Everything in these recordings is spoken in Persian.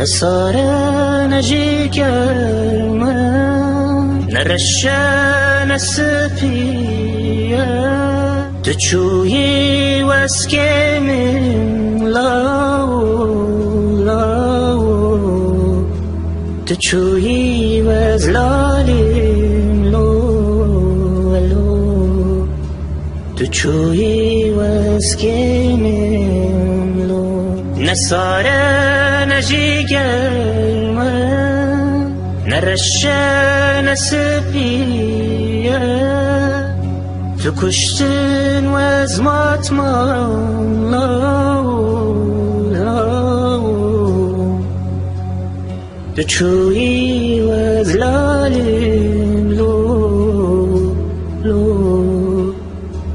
نصار نجي كرمة نرشا نسبيا تشوي واسكي من لاو لاو تشوي وزلالي لو لو تشوي واسكي من لو نصارى نجي قلما نرشا نسبيا تكشتن وزمات ما تشوي وزلالم لو لو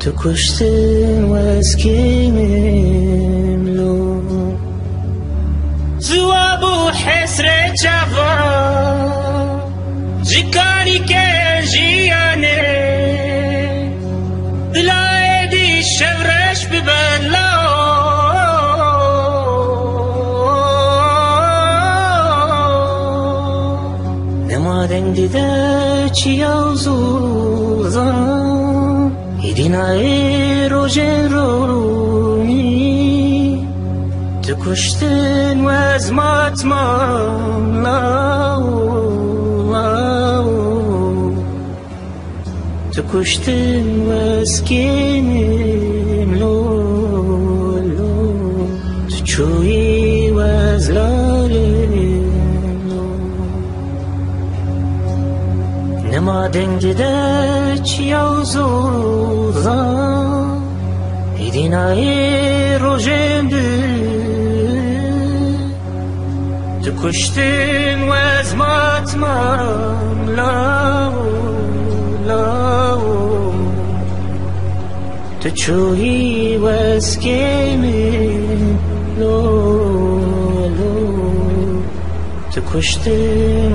تكشتن وزكيمم لو نمادن دیده چی آوزوزم ایدینای روژن رونی تکشتن و از ماتمام لاو لاو. تکشتن و از لو. لو تچوی و از لالیم نما دنگده چی آوزوزم ایدینای روژن تکشتن و از ماتمام لاو لاو. تچوی و از کیمیم لو لو. تکشتن